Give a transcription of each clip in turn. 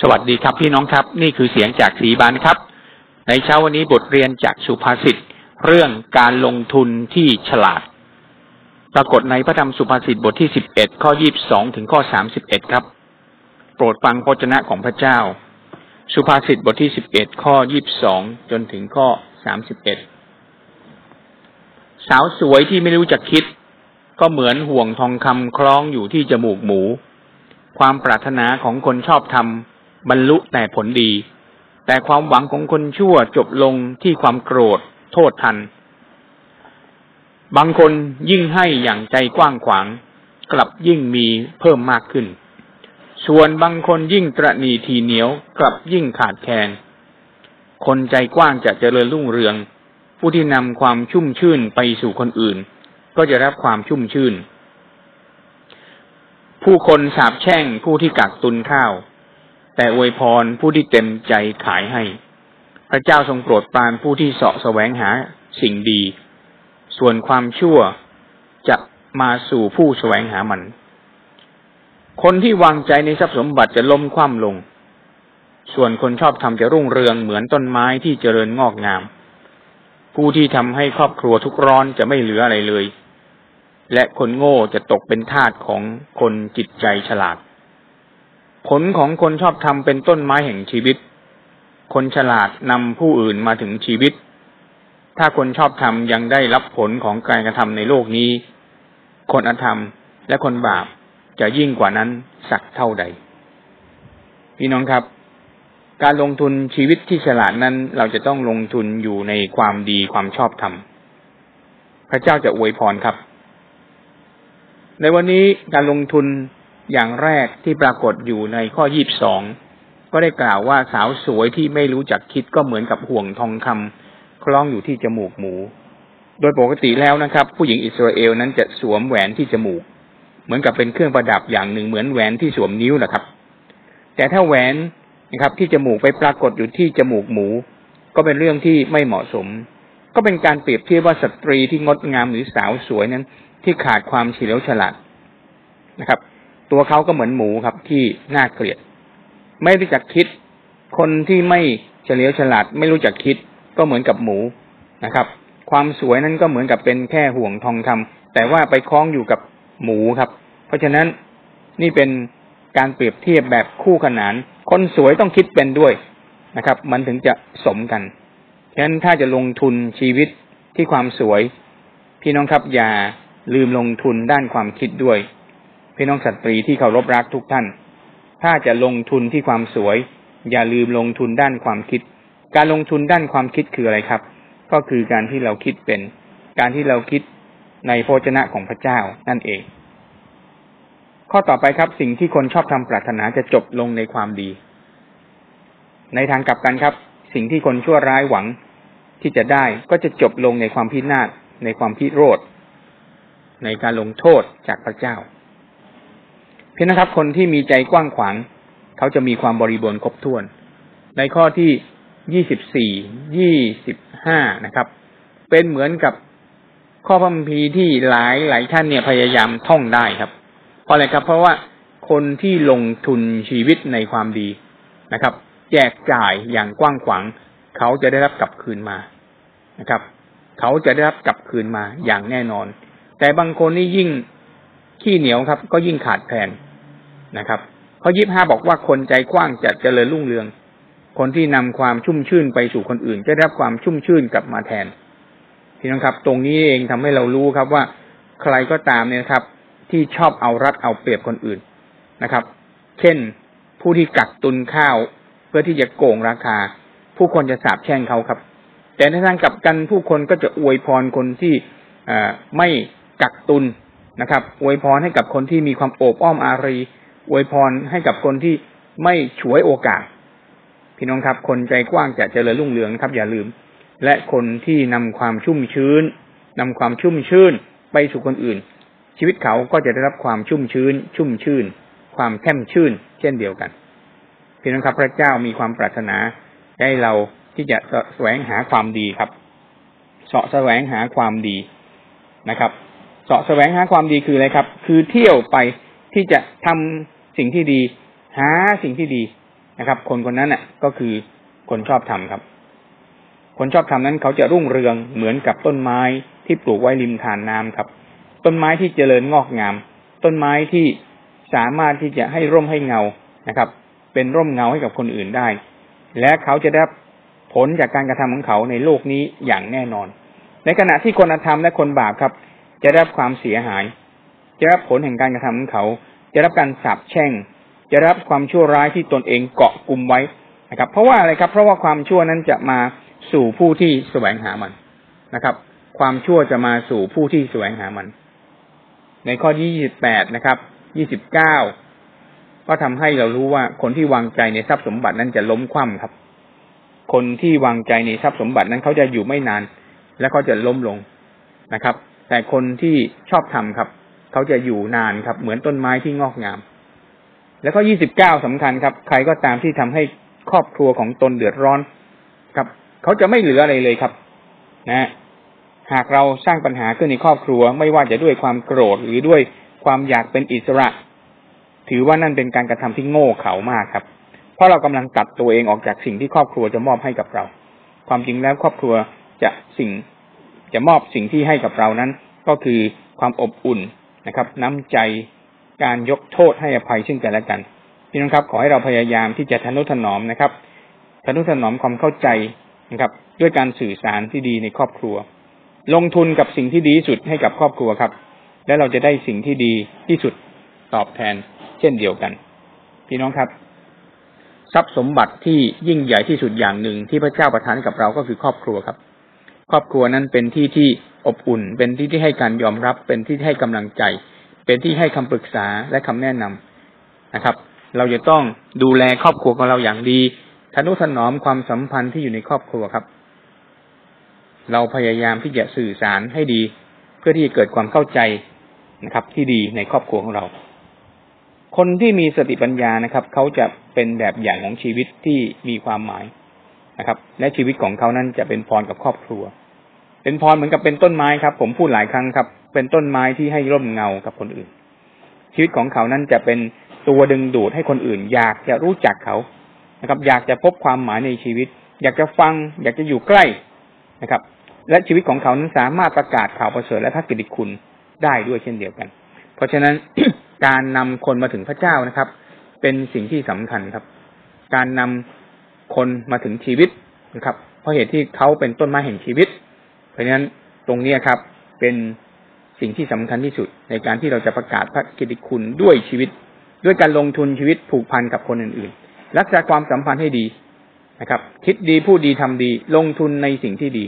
สวัสดีครับพี่น้องครับ นี่คือเสียงจากสีบานครับ ในเช้าวันนี้บทเรียนจากสุภาษิตเรื่องการลงทุนที่ฉลาด ปรากฏในพระธรรมสุภาษิตบทที่สิบเอ็ดข้อยี่บสองถึงข้อสามสิบเอ็ดครับ โปรดฟังพระเจ้าของพระเจ้า สุภาษิตบทที่สิบเอ็ดข้อยี่บสองจนถึงข้อสามสิบเอ็ดสาวสวยที่ไม่รู้จักคิด ก็เหมือนห่วงทองคำคล้องอยู่ที่จมูกหมู ความปรารถนาของคนชอบทำ บรรลุแต่ผลดี แต่ความหวังของคนชั่วจบลงที่ความโกรธ โทษทัน บางคนยิ่งให้อย่างใจกว้างขวาง กลับยิ่งมีเพิ่มมากขึ้น ส่วนบางคนยิ่งตรณีทีเหนียวกลับยิ่งขาดแคลนคนใจกว้างจะเจริญรุ่งเรือง ผู้ที่นำความชุ่มชื่นไปสู่คนอื่น ก็จะรับความชุ่มชื่น ผู้คนสาบแช่งผู้ที่กักตุนข้าว แต่อวยพรผู้ที่เต็มใจขายให้ พระเจ้าทรงโปรดปรานผู้ที่เสาะแสวงหาสิ่งดี ส่วนความชั่วจะมาสู่ผู้แสวงหามัน คนที่วางใจในทรัพย์สมบัติจะล้มคว่ำลง ส่วนคนชอบทำจะรุ่งเรืองเหมือนต้นไม้ที่เจริญงอกงาม ผู้ที่ทำให้ครอบครัวทุกร้อนจะไม่เหลืออะไรเลย และคนโง่จะตกเป็นทาสของคนจิตใจฉลาด ผลของคนชอบทำเป็นต้นไม้แห่งชีวิต คนฉลาดนำผู้อื่นมาถึงชีวิต ถ้าคนชอบทำยังได้รับผลของการกระทำในโลกนี้ คนอธรรมและคนบาปจะยิ่งกว่านั้นสักเท่าใด พี่น้องครับ การลงทุนชีวิตที่ฉลาดนั้น เราจะต้องลงทุนอยู่ในความดีความชอบธรรม พระเจ้าจะอวยพรครับ ในวันนี้การลงทุน อย่างแรกที่ปรากฏอยู่ในข้อยีบสองก็ได้กล่าวว่าสาวสวยที่ไม่รู้จักคิดก็เหมือนกับห่วงทองคำคล้องอยู่ที่จมูกหมู โดยปกติแล้วนะครับ ผู้หญิงอิสราเอลนั้นจะสวมแหวนที่จมูก เหมือนกับเป็นเครื่องประดับอย่างหนึ่งเหมือนแหวนที่สวมนิ้วนะครับ แต่ถ้าแหวนนะครับ ที่จมูกไปปรากฏอยู่ที่จมูกหมู ก็เป็นเรื่องที่ไม่เหมาะสม ก็เป็นการเปรียบเทียบว่าสตรีที่งดงามหรือสาวสวยนั้น ที่ขาดความเฉลียวฉลาดนะครับ ตัวเขาก็เหมือนหมูครับ ที่น่าเกลียด ไม่รู้จักคิด คนที่ไม่เฉลียวฉลาด ไม่รู้จักคิด ก็เหมือนกับหมูนะครับ ความสวยนั้นก็เหมือนกับเป็นแค่ห่วงทองคำแต่ว่าไปคล้องอยู่กับหมูครับ เพราะฉะนั้นนี่เป็นการเปรียบเทียบแบบคู่ขนาน คนสวยต้องคิดเป็นด้วยนะครับ มันถึงจะสมกันฉะนั้นถ้าจะลงทุนชีวิตที่ความสวย พี่น้องครับอย่าลืมลงทุนด้านความคิดด้วย พี่น้องสตรีที่เคารพรักทุกท่าน ถ้าจะลงทุนที่ความสวย อย่าลืมลงทุนด้านความคิด การลงทุนด้านความคิดคืออะไรครับ ก็คือการที่เราคิดเป็น การที่เราคิดในโภชนะของพระเจ้านั่นเอง ข้อต่อไปครับ สิ่งที่คนชอบทำปรารถนาจะจบลงในความดี ในทางกลับกันครับ สิ่งที่คนชั่วร้ายหวังที่จะได้ก็จะจบลงในความพินาศในความพิโรธในการลงโทษจากพระเจ้า เพียงนะครับ คนที่มีใจกว้างขวาง เขาจะมีความบริบูรณ์ครบถ้วน ในข้อที่ยี่สิบสี่ยี่สิบห้านะครับ เป็นเหมือนกับข้อพัมพีที่หลายหลายท่านเนี่ยพยายามท่องได้ครับ เพราะอะไรครับ เพราะว่าคนที่ลงทุนชีวิตในความดีนะครับ แจกจ่ายอย่างกว้างขวาง เขาจะได้รับกลับคืนมานะครับ เขาจะได้รับกลับคืนมาอย่างแน่นอน แต่บางคนนี่ยิ่งขี้เหนียวครับ ก็ยิ่งขาดแผน นะครับข้อยี่ห้าบอกว่าคนใจกว้างจะเจริญรุ่งเรือง คนที่นำความชุ่มชื่นไปสู่คนอื่นจะได้รับความชุ่มชื่นกลับมาแทนพี่น้องครับ ตรงนี้เองทำให้เรารู้ครับว่าใครก็ตามเนี่ยครับ ที่ชอบเอารัดเอาเปรียบคนอื่นนะครับ เช่นผู้ที่กักตุนข้าวเพื่อที่จะโกงราคา ผู้คนจะสาบแช่งเขาครับ แต่ในทางกลับกันผู้คนก็จะอวยพรคนที่ไม่กักตุนนะครับ อวยพรให้กับคนที่มีความโอบอ้อมอารี อวยพรให้กับคนที่ไม่ฉวยโอกาส พี่น้องครับคนใจกว้างจะเจริญรุ่งเรืองครับ อย่าลืม และคนที่นำความชุ่มชื้นนำความชุ่มชื่นไปสู่คนอื่น ชีวิตเขาก็จะได้รับความชุ่มชื้น ชุ่มชื่น ความแช่มชื่น เช่นเดียวกัน พี่น้องครับพระเจ้ามีความปรารถนาให้เราที่จะแสวงหาความดีครับเสาะแสวงหาความดีนะครับเสาะแสวงหาความดีคืออะไรครับ คือเที่ยวไปที่จะทำ สิ่งที่ดี หาสิ่งที่ดีนะครับ คนคนนั้นน่ะ ก็คือคนชอบทำครับ คนชอบทำนั้นเขาจะรุ่งเรืองเหมือนกับต้นไม้ที่ปลูกไว้ริมทานน้ำครับ ต้นไม้ที่เจริญงอกงาม ต้นไม้ที่สามารถที่จะให้ร่มให้เงานะครับ เป็นร่มเงาให้กับคนอื่นได้ และเขาจะได้ผลจากการกระทำของเขาในโลกนี้อย่างแน่นอน ในขณะที่คนธรรมและคนบาปครับ จะได้รับความเสียหาย จะรับผลแห่งการกระทำของเขา จะรับการสาปแช่ง จะรับความชั่วร้ายที่ตนเองเกาะกลุ่มไว้นะครับ เพราะว่าอะไรครับ เพราะว่าความชั่วนั้นจะมาสู่ผู้ที่แสวงหามันนะครับ ความชั่วจะมาสู่ผู้ที่แสวงหามัน ในข้อที่ยี่สิบแปดนะครับยี่สิบเก้าก็ทำให้เรารู้ว่าคนที่วางใจในทรัพย์สมบัตินั้นจะล้มคว่ำครับ คนที่วางใจในทรัพย์สมบัตินั้นเขาจะอยู่ไม่นาน และเขาจะล้มลงนะครับ แต่คนที่ชอบทำครับ เขาจะอยู่นานครับ เหมือนต้นไม้ที่งอกงาม แล้วก็ยี่สิบเก้าสำคัญครับ ใครก็ตามที่ทำให้ครอบครัวของตนเดือดร้อนครับ เขาจะไม่เหลืออะไรเลยครับ นะ หากเราสร้างปัญหาขึ้นในครอบครัว ไม่ว่าจะด้วยความโกรธหรือด้วยความอยากเป็นอิสระ ถือว่านั่นเป็นการกระทำที่โง่เขลามากครับ เพราะเรากำลังตัดตัวเองออกจากสิ่งที่ครอบครัวจะมอบให้กับเรา ความจริงแล้วครอบครัวจะสิ่งจะมอบสิ่งที่ให้กับเรานั้น ก็คือความอบอุ่น นะครับ น้ำใจการยกโทษให้อภัยซึ่งกันและกันพี่น้องครับ ขอให้เราพยายามที่จะทนุถนอมนะครับทนุถนอมความเข้าใจนะครับ ด้วยการสื่อสารที่ดีในครอบครัว ลงทุนกับสิ่งที่ดีที่สุดให้กับครอบครัวครับ และเราจะได้สิ่งที่ดีที่สุดตอบแทน เช่นเดียวกัน พี่น้องครับ ทรัพย์สมบัติที่ยิ่งใหญ่ที่สุดอย่างหนึ่งที่พระเจ้าประทานกับเราก็คือครอบครัวครับ ครอบครัวนั้นเป็นที่ที่ อบอุ่น เป็นที่ที่ให้การยอมรับ เป็นที่ให้กำลังใจ เป็นที่ให้คำปรึกษาและคำแนะนำนะครับ เราจะต้องดูแลครอบครัวของเราอย่างดีทนุถนอมความสัมพันธ์ที่อยู่ในครอบครัวครับ เราพยายามที่จะสื่อสารให้ดี เพื่อที่จะเกิดความเข้าใจนะครับ ที่ดีในครอบครัวของเรา คนที่มีสติปัญญานะครับ เขาจะเป็นแบบอย่างของชีวิตที่มีความหมายนะครับ และชีวิตของเขานั้นจะเป็นพรกับครอบครัว เป็นพรเหมือนกับเป็นต้นไม้ครับ ผมพูดหลายครั้งครับ เป็นต้นไม้ที่ให้ร่มเงากับคนอื่น ชีวิตของเขานั้นจะเป็นตัวดึงดูดให้คนอื่น อยากจะรู้จักเขานะครับ อยากจะพบความหมายในชีวิต อยากจะฟัง อยากจะอยู่ใกล้นะครับ และชีวิตของเขานั้นสามารถประกาศข่าวประเสริฐและพระกิตติคุณได้ด้วยเช่นเดียวกัน เพราะฉะนั้นการนำคนมาถึงพระเจ้านะครับ เป็นสิ่งที่สำคัญครับ การนำคนมาถึงชีวิตนะครับ เพราะเหตุที่เขาเป็นต้นไม้แห่งชีวิต เพราะฉะนั้นตรงนี้ครับ เป็นสิ่งที่สำคัญที่สุดในการที่เราจะประกาศพระกิตติคุณด้วยชีวิต ด้วยการลงทุนชีวิตผูกพันกับคนอื่นๆ รักษาความสัมพันธ์ให้ดีนะครับ คิดดีพูดดีทำดี ลงทุนในสิ่งที่ดี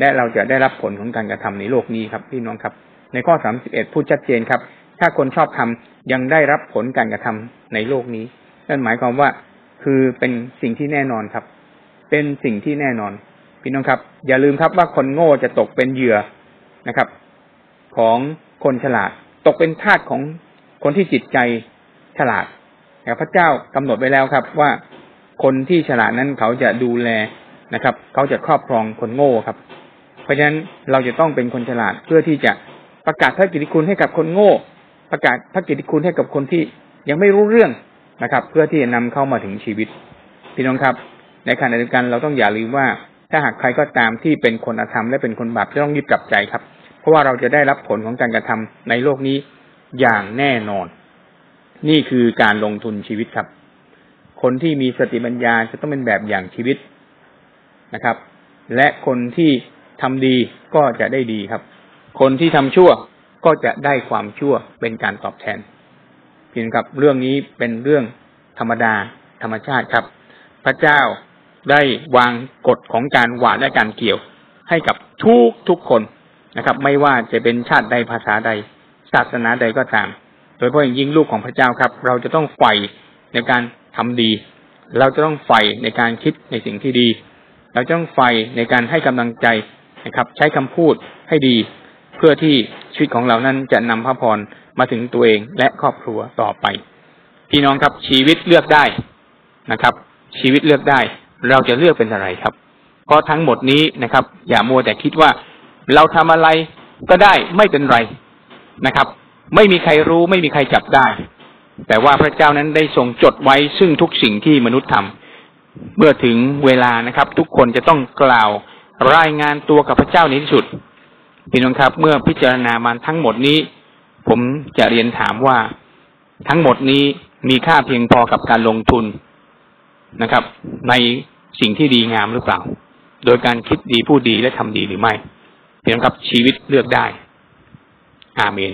และเราจะได้รับผลของการกระทำในโลกนี้ครับพี่น้องครับ ในข้อสามสิบเอ็ดพูดชัดเจนครับ ถ้าคนชอบทำยังได้รับผลการกระทำในโลกนี้นั่นหมายความว่าคือเป็นสิ่งที่แน่นอนครับ เป็นสิ่งที่แน่นอน พี่น้องครับ อย่าลืมครับว่าคนโง่จะตกเป็นเหยื่อนะครับ ของคนฉลาด ตกเป็นทาสของคนที่จิตใจฉลาดแต่พระเจ้ากำหนดไว้แล้วครับ ว่าคนที่ฉลาดนั้นเขาจะดูแลนะครับ เขาจะครอบครองคนโง่ครับ เพราะฉะนั้นเราจะต้องเป็นคนฉลาดเพื่อที่จะประกาศพระกิตติคุณให้กับคนโง่ ประกาศพระกิตติคุณให้กับคนที่ยังไม่รู้เรื่องนะครับ เพื่อที่จะนำเข้ามาถึงชีวิต พี่น้องครับ ในขณะเดียวกันเราต้องอย่าลืมว่า ถ้าหากใครก็ตามที่เป็นคนอธรรมและเป็นคนบาปจะต้องยึดกลับใจครับ เพราะว่าเราจะได้รับผลของการกระทำในโลกนี้อย่างแน่นอน นี่คือการลงทุนชีวิตครับ คนที่มีสติปัญญาจะต้องเป็นแบบอย่างชีวิตนะครับ และคนที่ทำดีก็จะได้ดีครับ คนที่ทำชั่วก็จะได้ความชั่วเป็นการตอบแทนเพียงครับเรื่องนี้เป็นเรื่องธรรมดาธรรมชาติครับ พระเจ้า ได้วางกฎของการหวานและการเกี่ยวให้กับทุกทุกคนนะครับ ไม่ว่าจะเป็นชาติใดภาษาใด ศาสนาใดก็ตาม โดยเฉพาะอย่างยิ่งลูกของพระเจ้าครับ เราจะต้องใฝ่ในการทำดี เราจะต้องใฝ่ในการคิดในสิ่งที่ดี เราจะต้องใฝ่ในการให้กำลังใจนะครับ ใช้คำพูดให้ดี เพื่อที่ชีวิตของเรานั้นจะนำพระพรมาถึงตัวเองและครอบครัวต่อไป พี่น้องครับชีวิตเลือกได้นะครับ ชีวิตเลือกได้ เราจะเลือกเป็นอะไรครับ เพราะทั้งหมดนี้นะครับ อย่ามัวแต่คิดว่าเราทำอะไรก็ได้ไม่เป็นไรนะครับ ไม่มีใครรู้ไม่มีใครจับได้ แต่ว่าพระเจ้านั้นได้ทรงจดไว้ซึ่งทุกสิ่งที่มนุษย์ทำเมื่อถึงเวลานะครับ ทุกคนจะต้องกล่าวรายงานตัวกับพระเจ้าในที่สุดพี่น้องครับ เมื่อพิจารณามาทั้งหมดนี้ ผมจะเรียนถามว่าทั้งหมดนี้มีค่าเพียงพอกับการลงทุน นะครับ ในสิ่งที่ดีงามหรือเปล่า โดยการคิดดีพูดดีและทำดีหรือไม่เพียงกับชีวิตเลือกได้ อาเมน